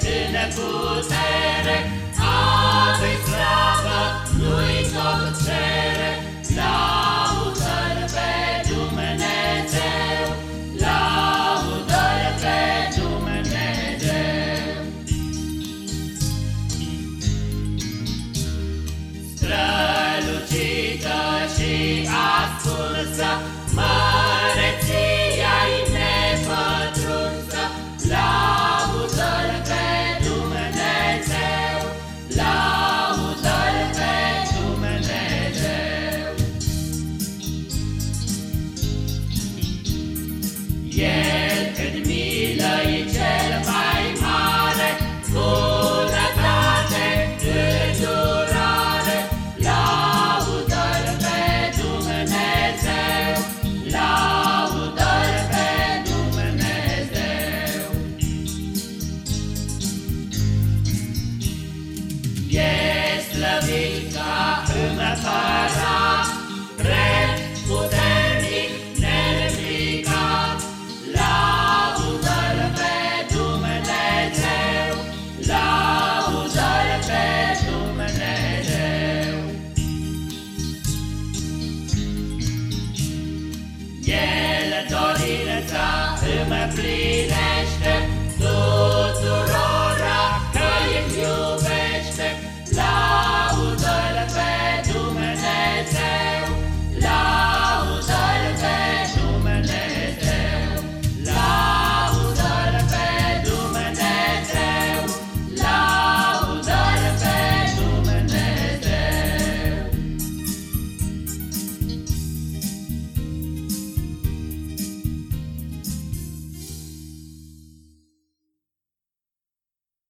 în putere, Ave slavă slăvit ca împărat, drept, puternic, nereplicat, Laudă-L pe Dumnezeu, Laudă-L pe Dumnezeu. El dorința îmi plină,